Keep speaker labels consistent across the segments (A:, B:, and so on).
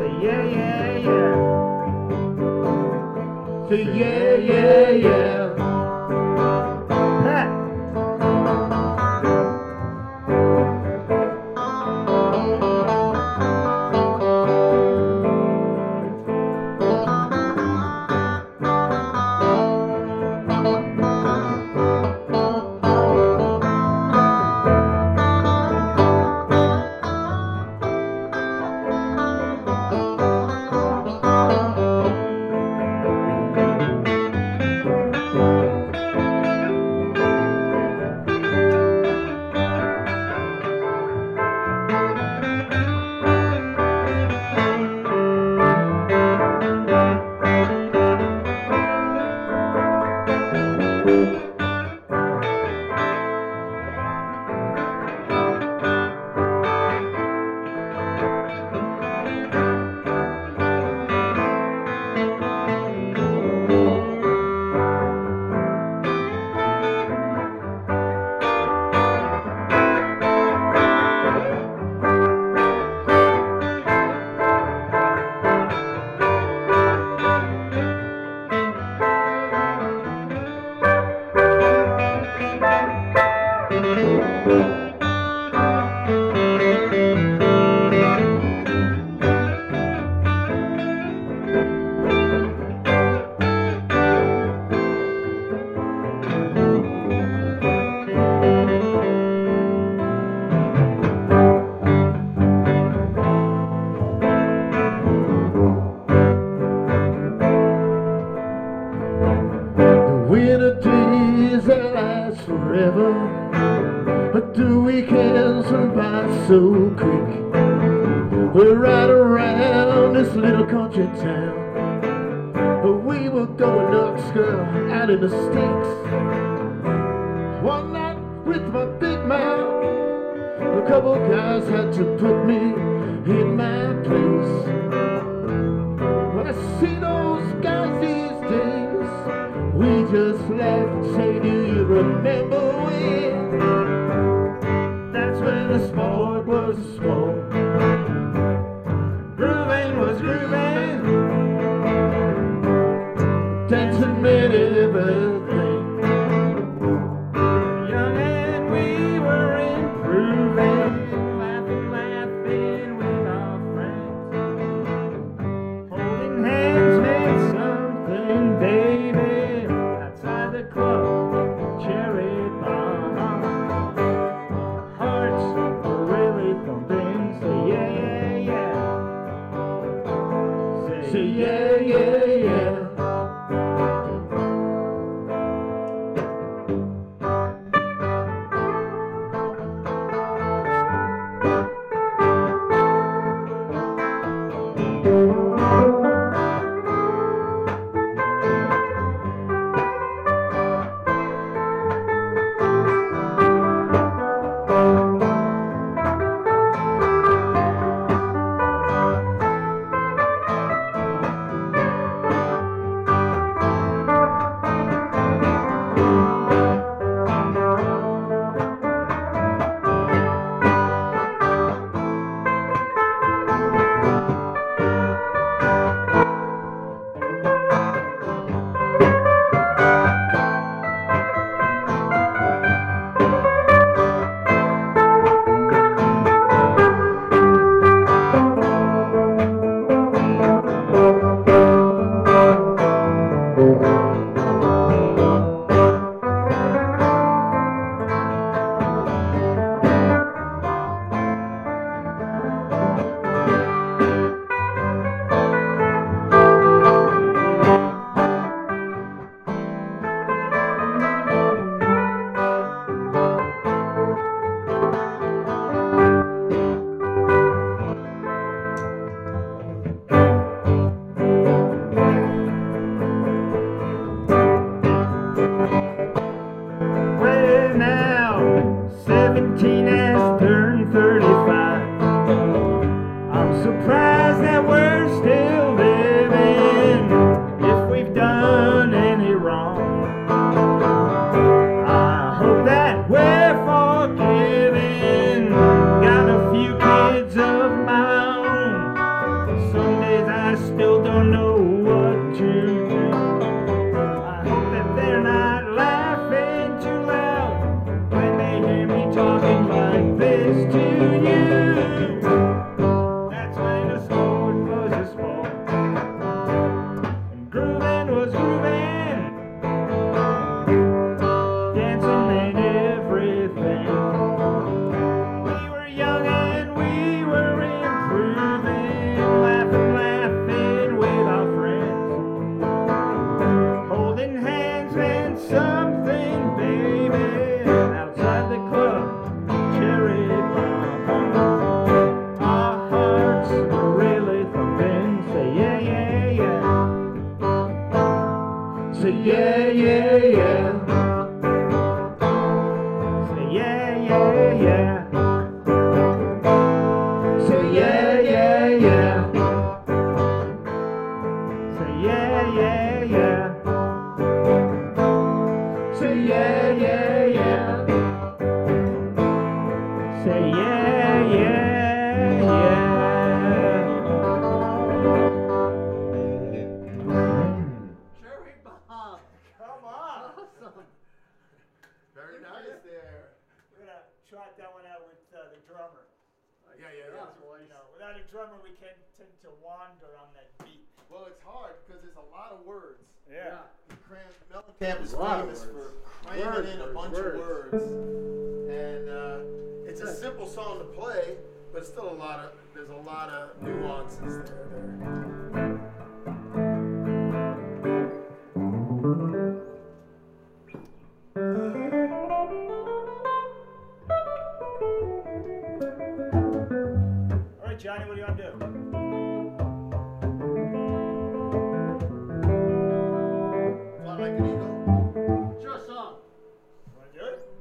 A: Say yeah, yeah, yeah. Say yeah, yeah, yeah. So quick. We're right around this little country town, but we were going nuts, girl, out in the sticks. One night with my big mouth, a couple guys had to put me in my place. When I see those guys these days, we just laugh and say, Do you remember was. Grooving was grooving.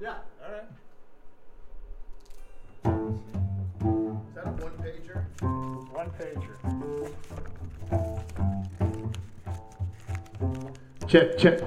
A: Yeah.
B: All right.
A: Is that a one pager?
B: One pager.
A: Check, check.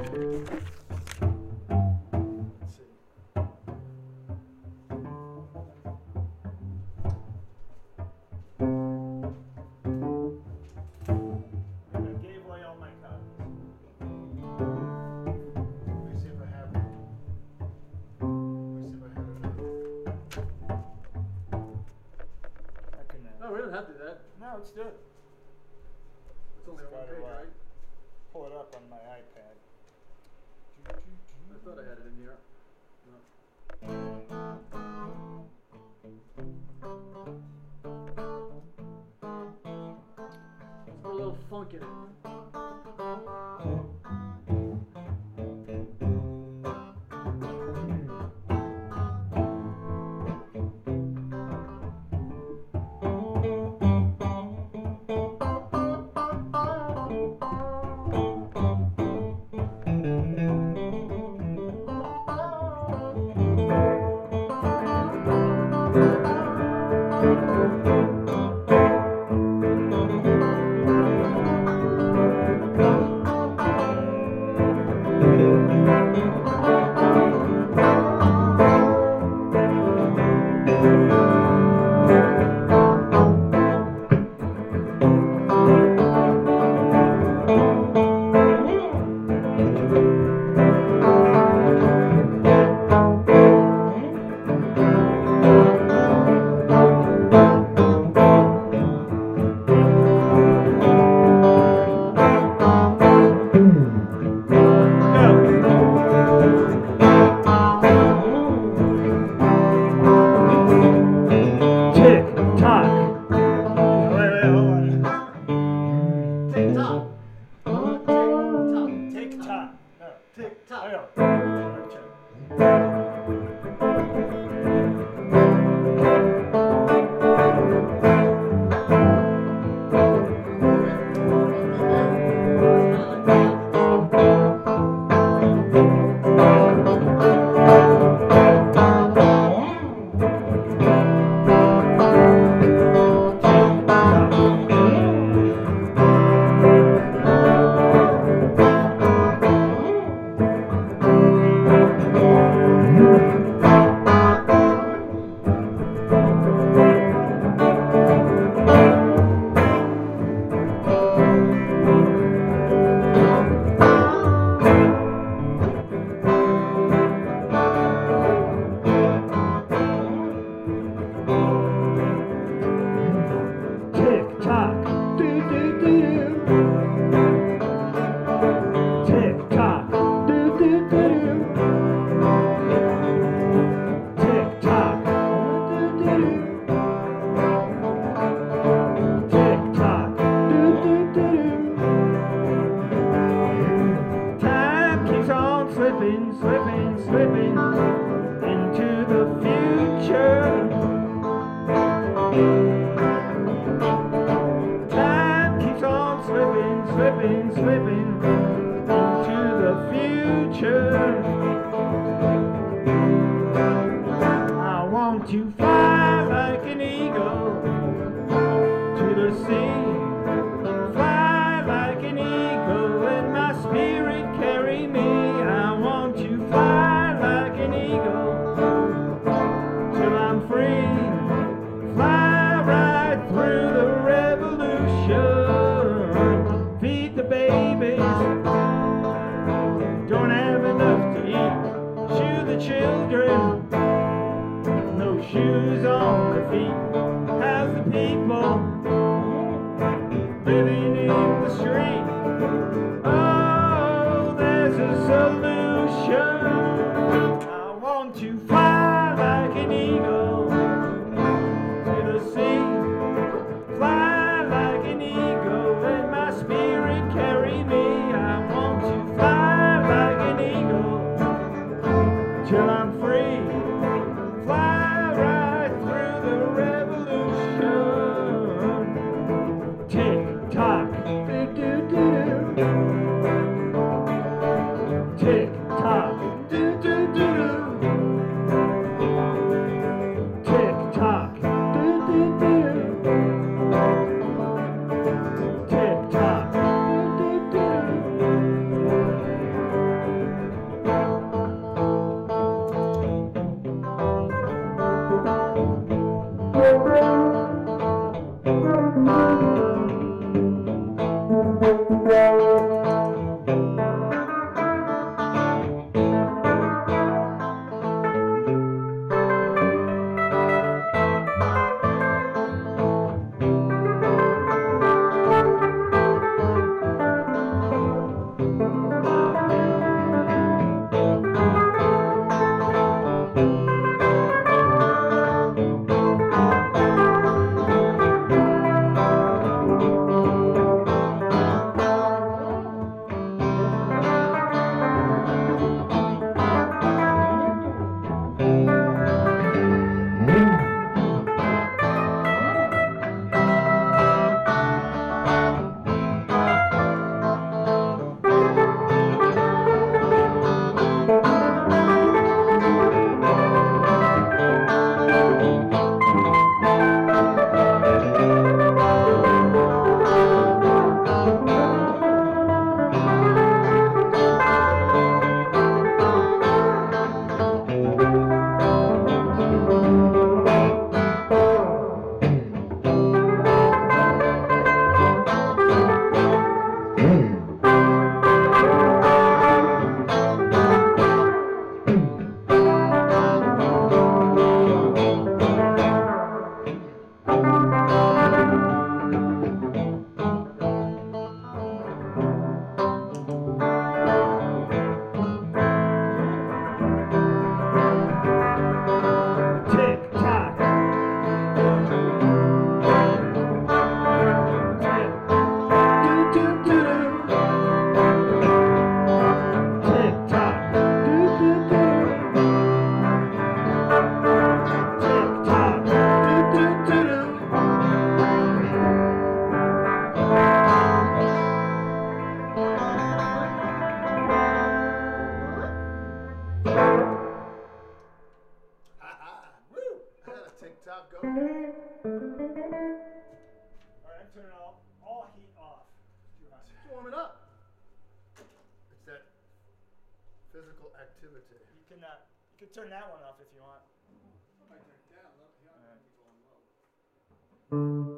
B: Cocaine.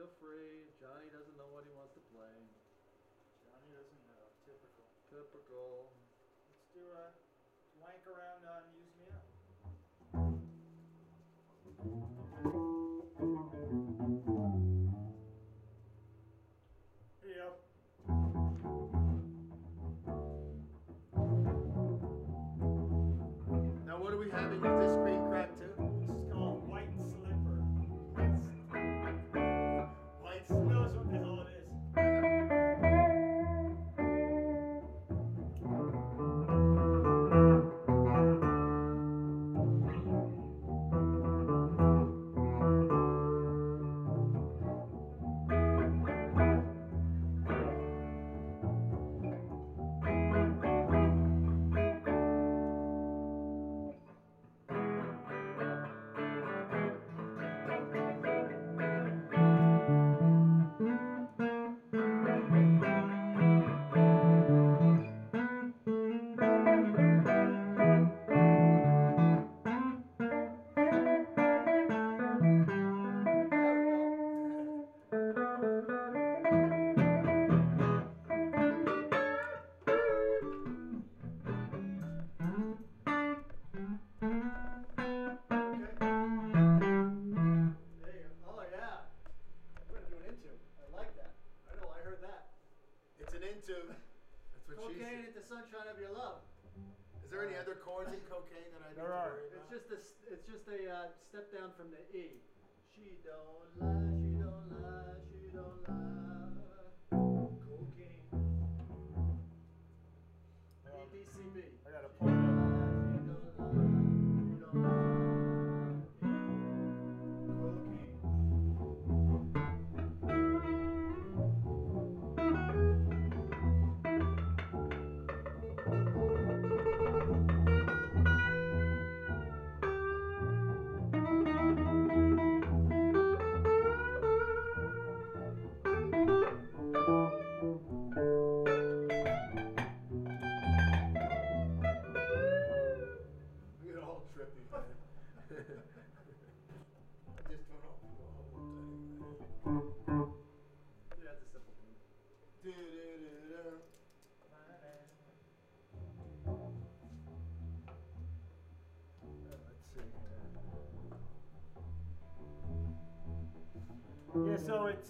B: feel free. Johnny doesn't know what he wants to play.
C: Johnny doesn't know. Typical.
B: Typical.
C: Let's do a wank around on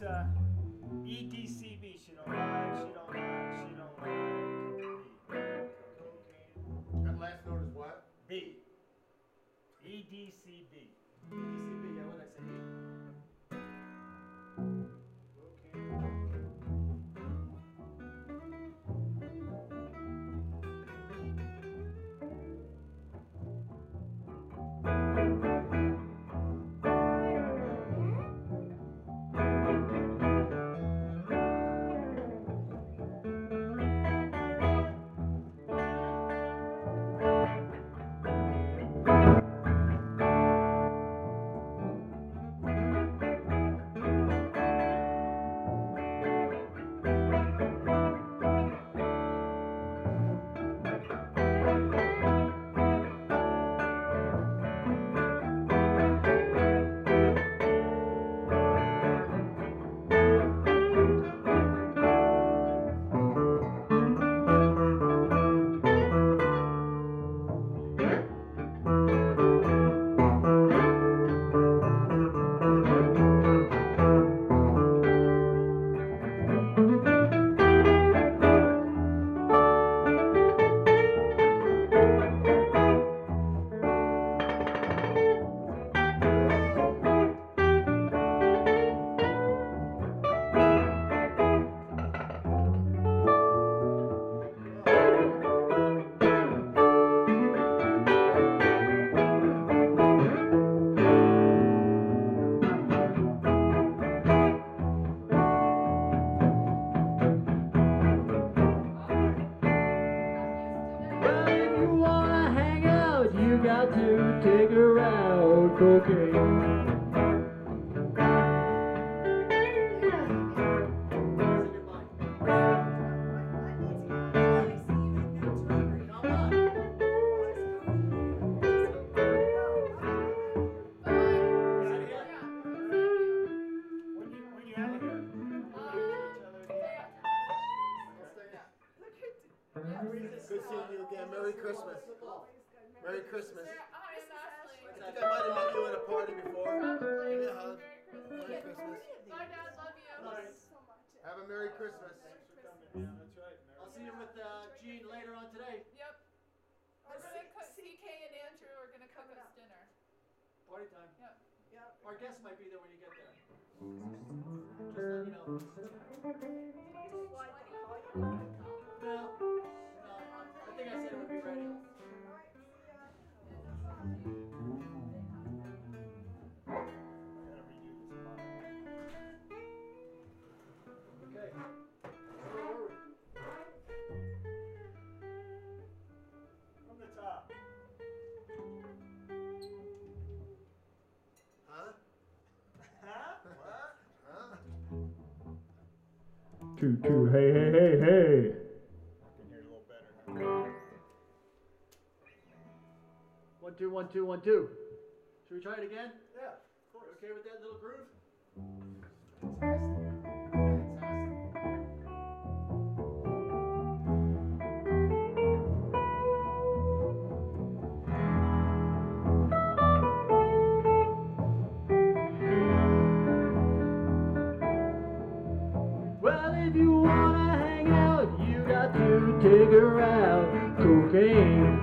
B: uh,
D: EDC Merry Christmas. Merry Christmas.
E: Hi,
D: I think I might have met you at a party before.
E: Probably.
D: Give me a hug. Merry Christmas.
E: Bye, Dad. Love you.
D: Have a Merry Christmas.
A: Yeah, that's right.
F: I'll see you with uh, Gene later on today.
E: Yep. We're gonna cook. CK and Andrew are gonna cook us dinner.
F: Party time.
E: Yep. Yep.
F: Our guests might be there when you get there. Just let you know. No,
A: Two, two, hey, hey, hey, hey. I can hear it a little better now.
F: One, two, one, two, one, two. Should we try it again?
A: Yeah, of course.
F: You okay with that little groove? If you wanna hang out, you got to take her out. Cocaine.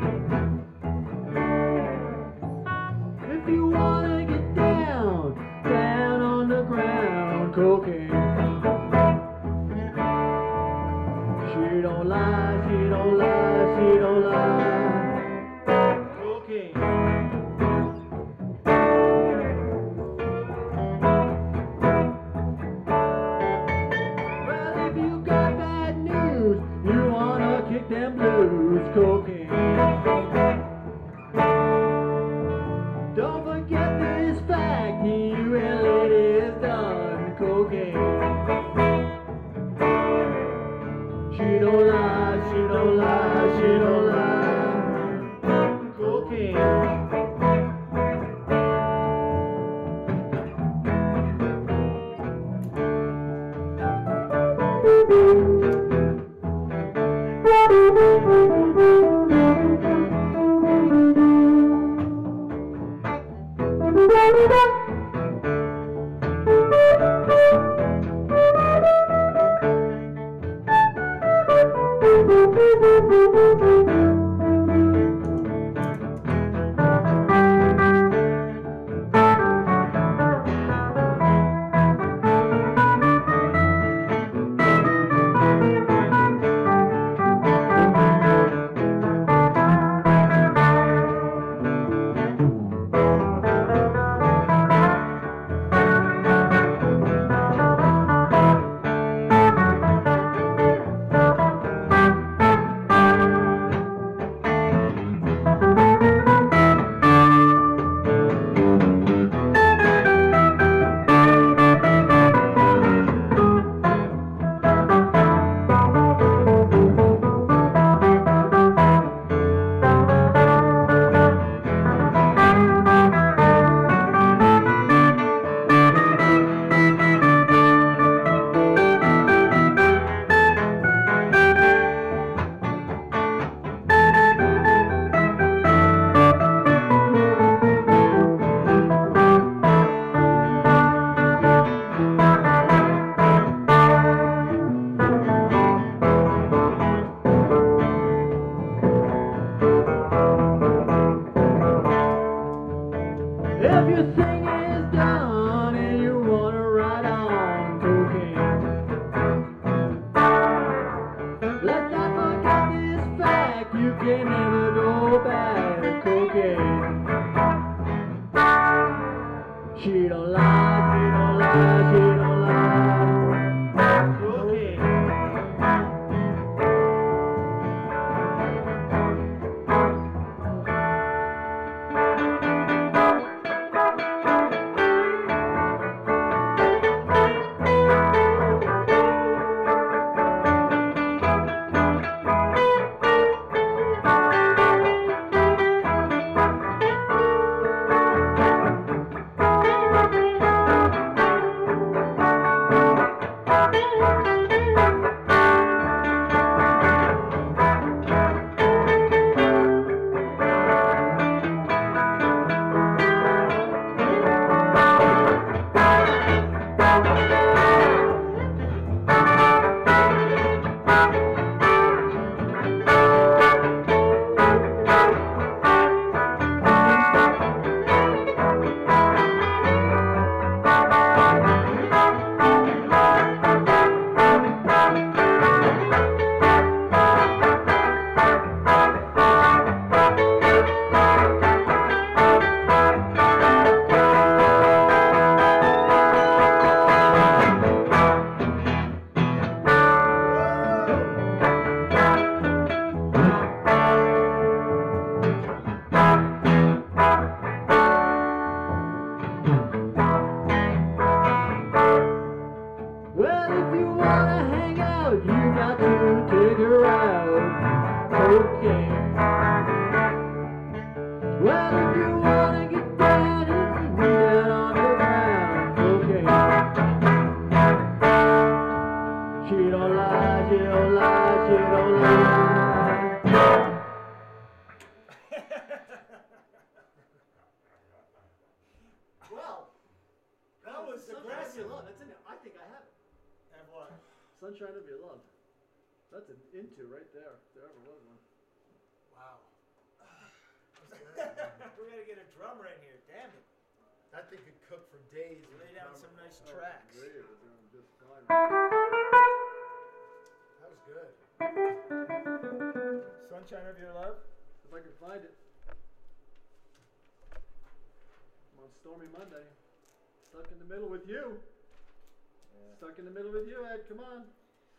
C: middle with you. Yeah. Stuck in the middle with you, Ed. Come on.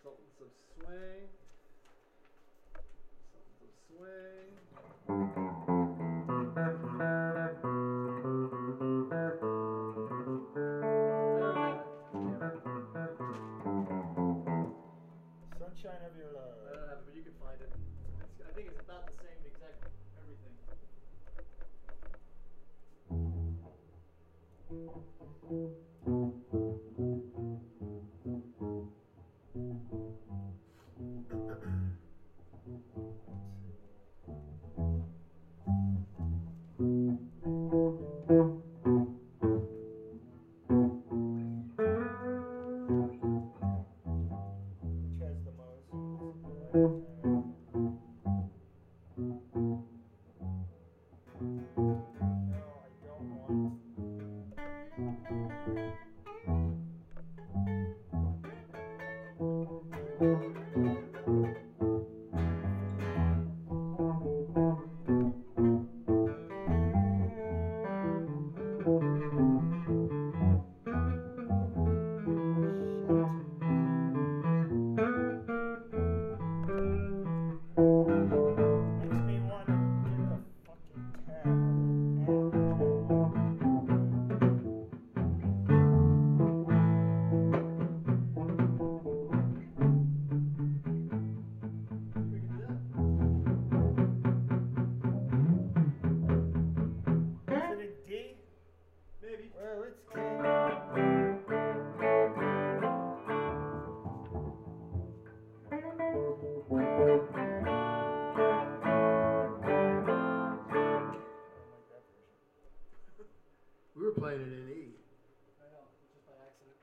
C: Sultans of Swing. Sultans of Swing. played it
A: in
B: E.
C: I know, just by accident.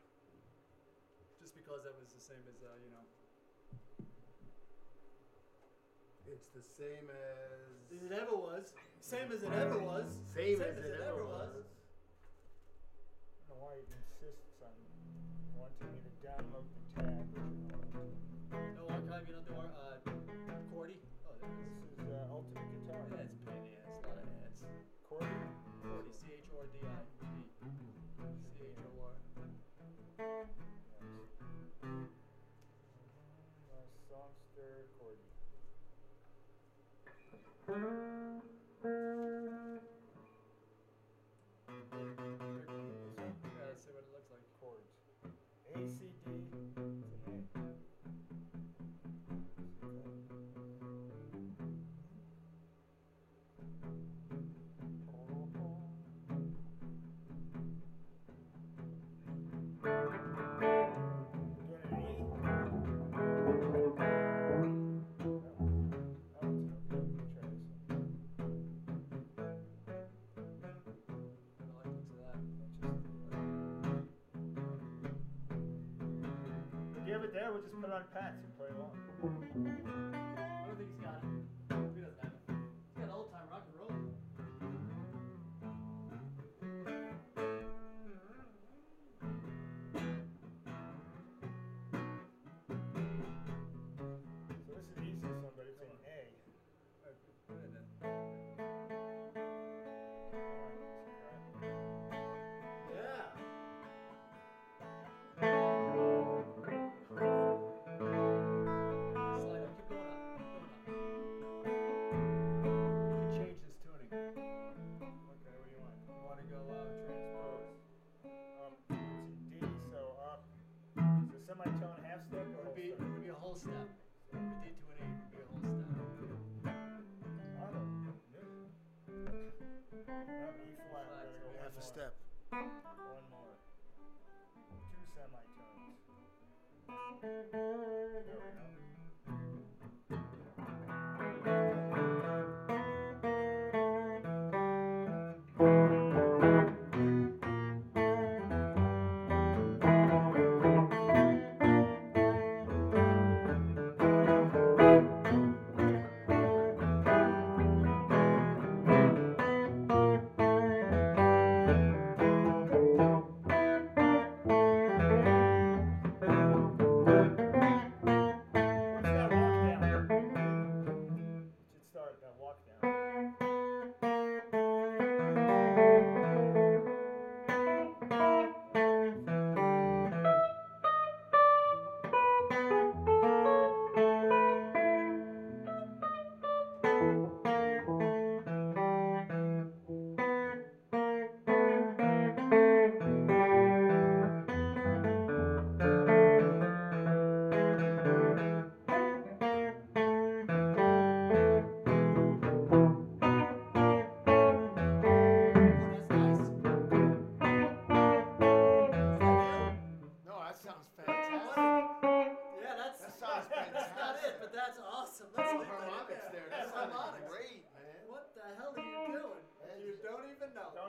C: Just because that was the same as, uh, you know.
B: It's the same as.
C: As it ever was. Same as it ever was.
B: Same, as, it, ever was.
A: I don't know why it insists on wanting me to download the tab.
C: No archive, you know, there. Uh, Cordy? Oh, there it is.
A: This
C: is
A: uh, Ultimate Guitar.
C: Yeah, it's
A: Payday. put on pads and play along.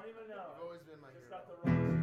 C: don't
A: even know.
F: You've always been my
A: Just
F: hero.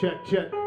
F: check, check.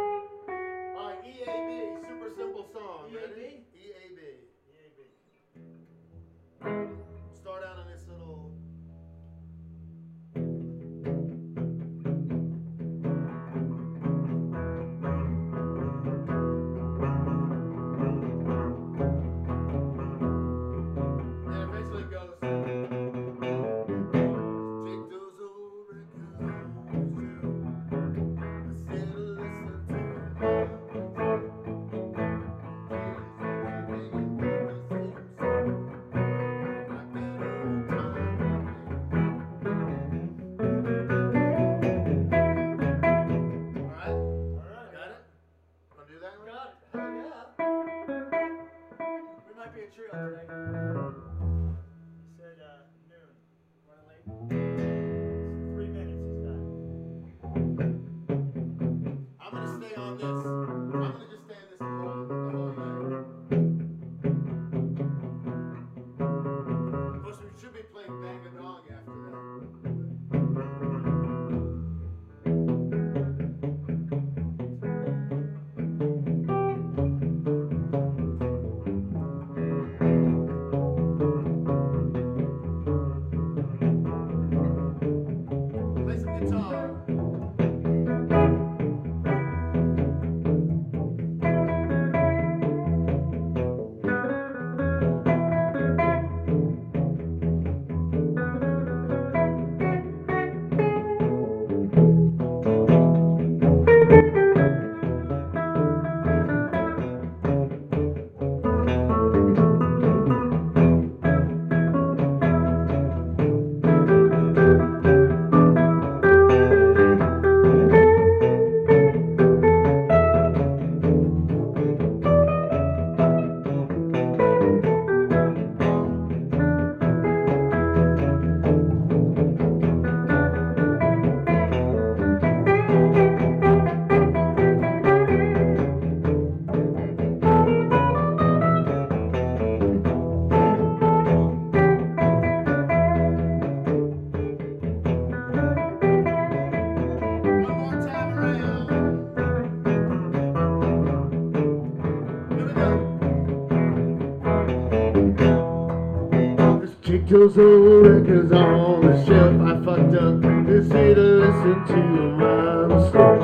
A: doctor, it's
B: easy to listen to my store.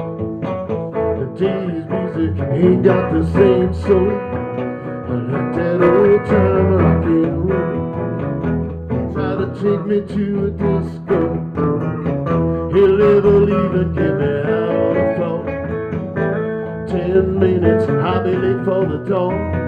B: The day's music ain't got the same soul. I like that old time rock and roll. Try to take me to a disco. He'll never leave and get me out of phone. Ten minutes, I'll be late for the dawn.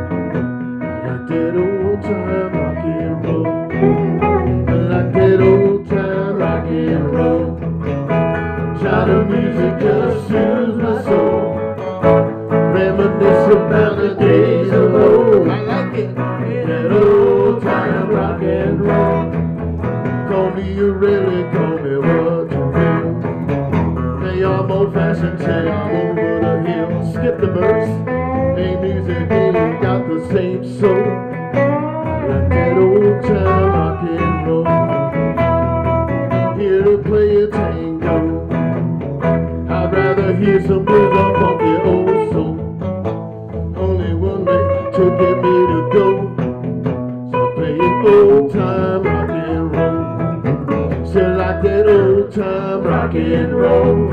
B: and roll.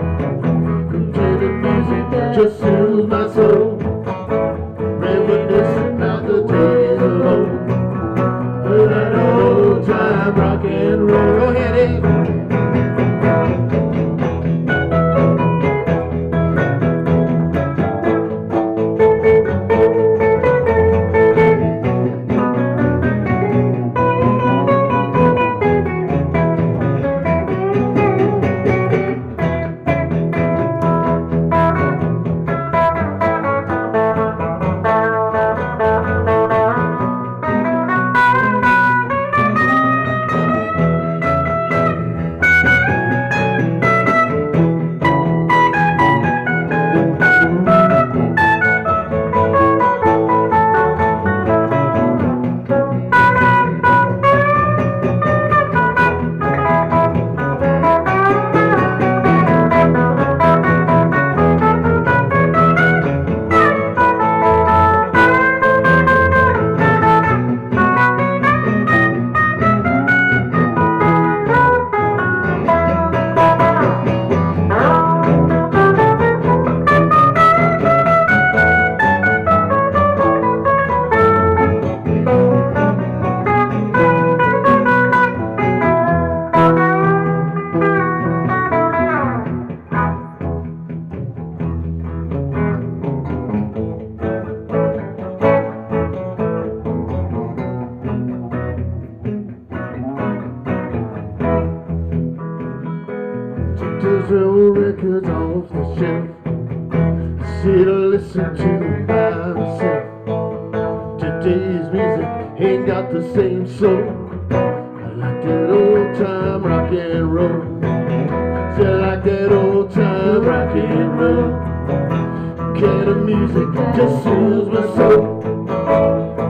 B: Music just soothes my soul.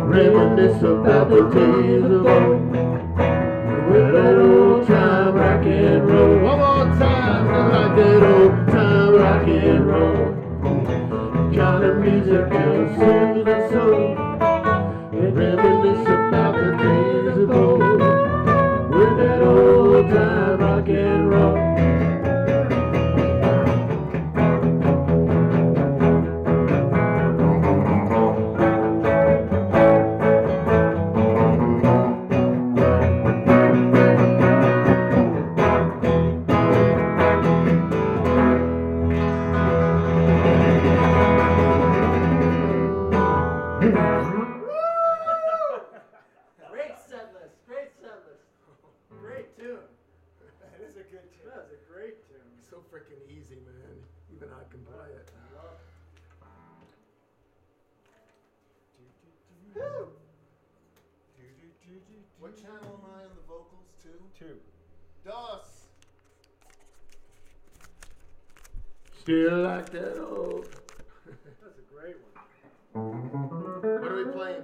B: Reminisce about the days of old. With that old time rock and roll. One more time, I like that old time rock and roll. Kind of music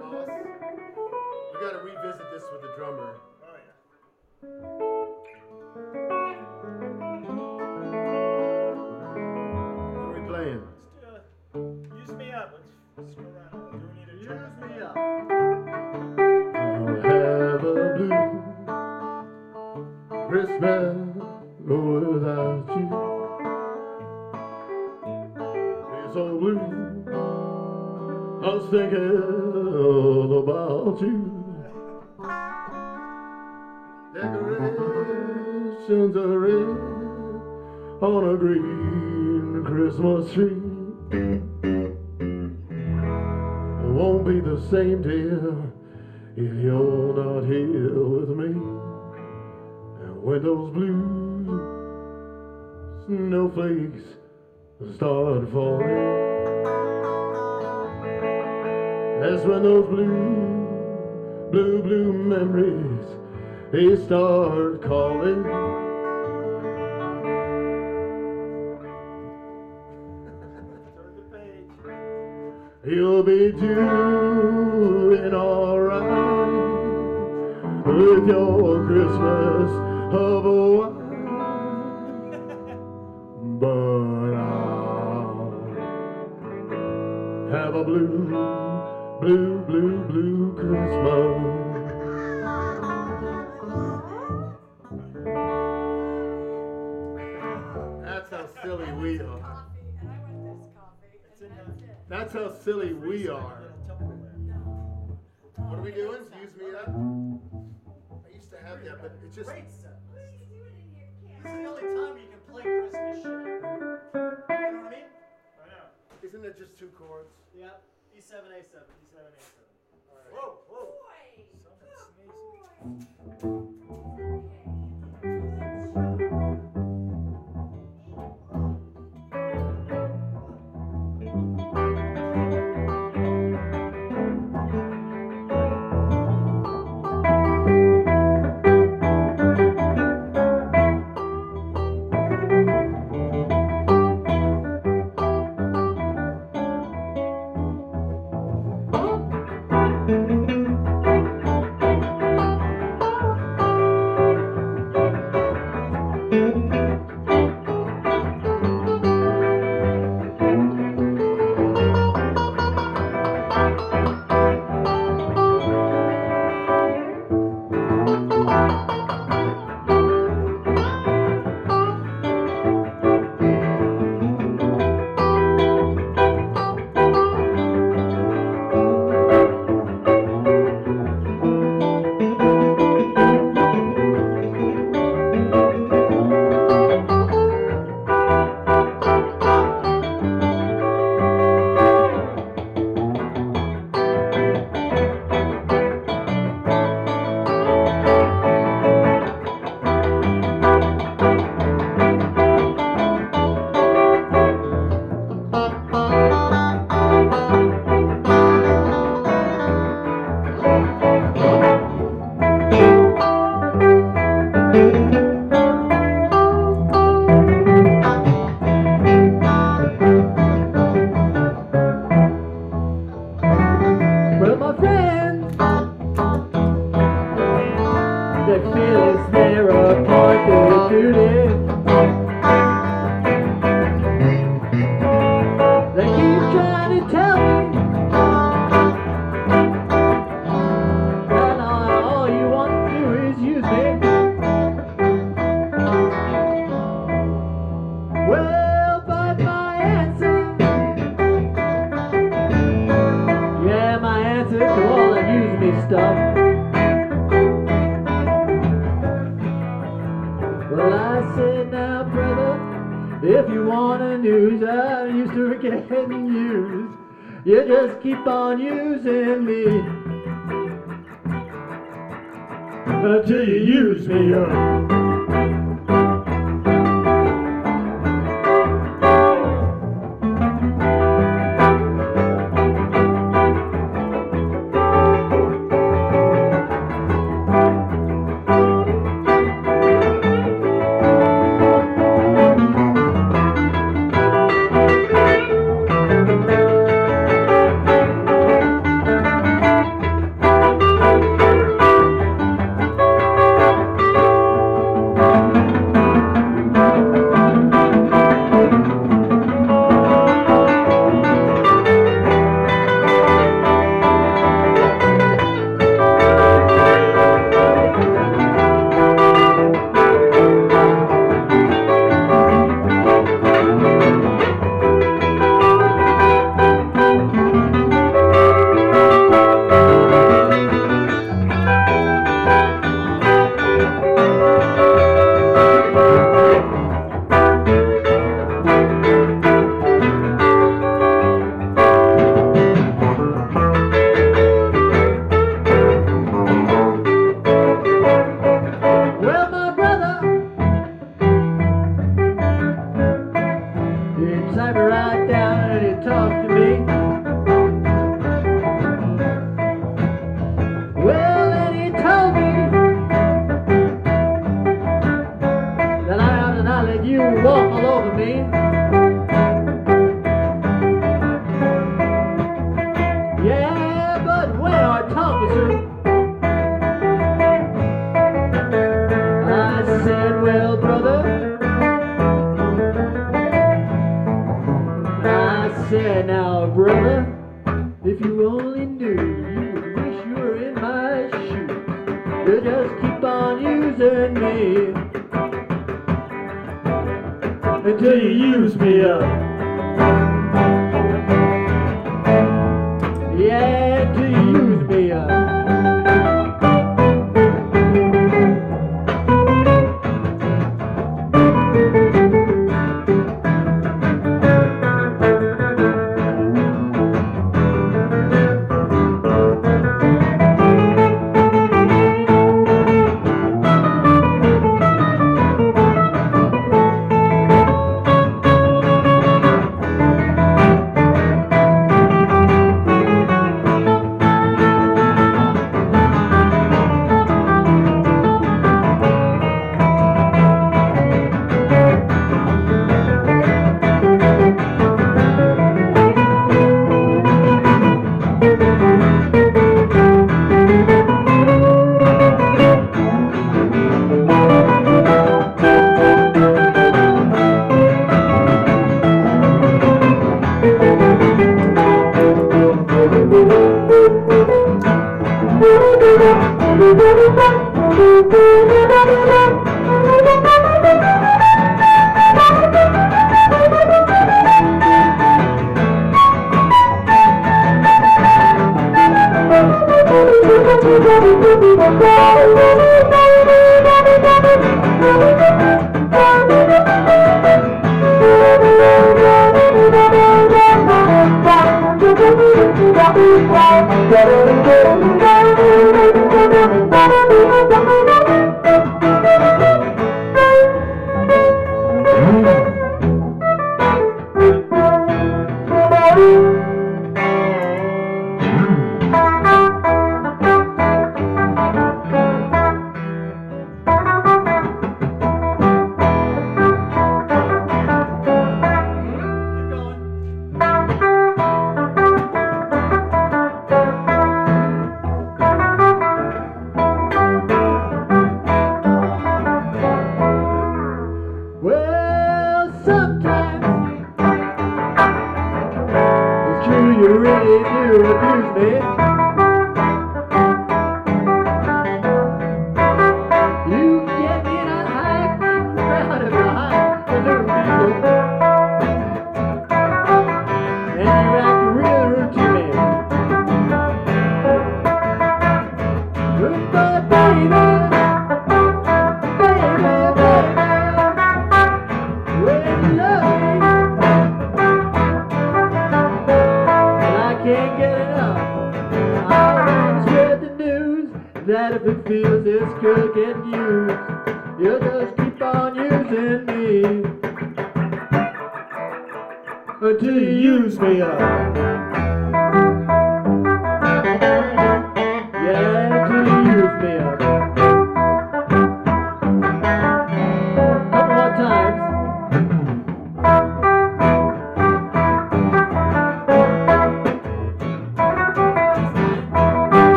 B: boss? We gotta revisit this with the drummer.
A: Oh yeah.
B: What are we playing?
A: Let's do a, use me up. Let's, let's go around. Do we need a
C: Use me up.
B: I'll have a blue Christmas without you. It's so blue. I was thinking about you. Decorations are red on a green Christmas tree. Won't be the same, dear, if you're not here with me. And when those blue snowflakes start falling, that's when those blue, blue, blue memories they start calling. You'll be doing alright with your Christmas of a. But I'll have a blue, blue, blue, blue Christmas. That's how silly we are.
D: Coffee, and I want this coffee,
A: It's in
D: and
A: the-
D: that's
B: how silly we are. What are we doing? Use me up? I used to have that, but it's just.
D: Great set. This is the only time you can play Christmas shit. You know what I mean?
A: I know.
B: Isn't it just two chords?
D: Yep. E7, A7.
A: D7A7. All right.
D: Whoa, whoa.
A: Someone's sneezing.
F: You through me.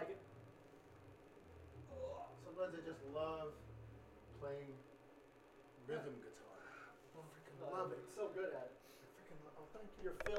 B: Like it.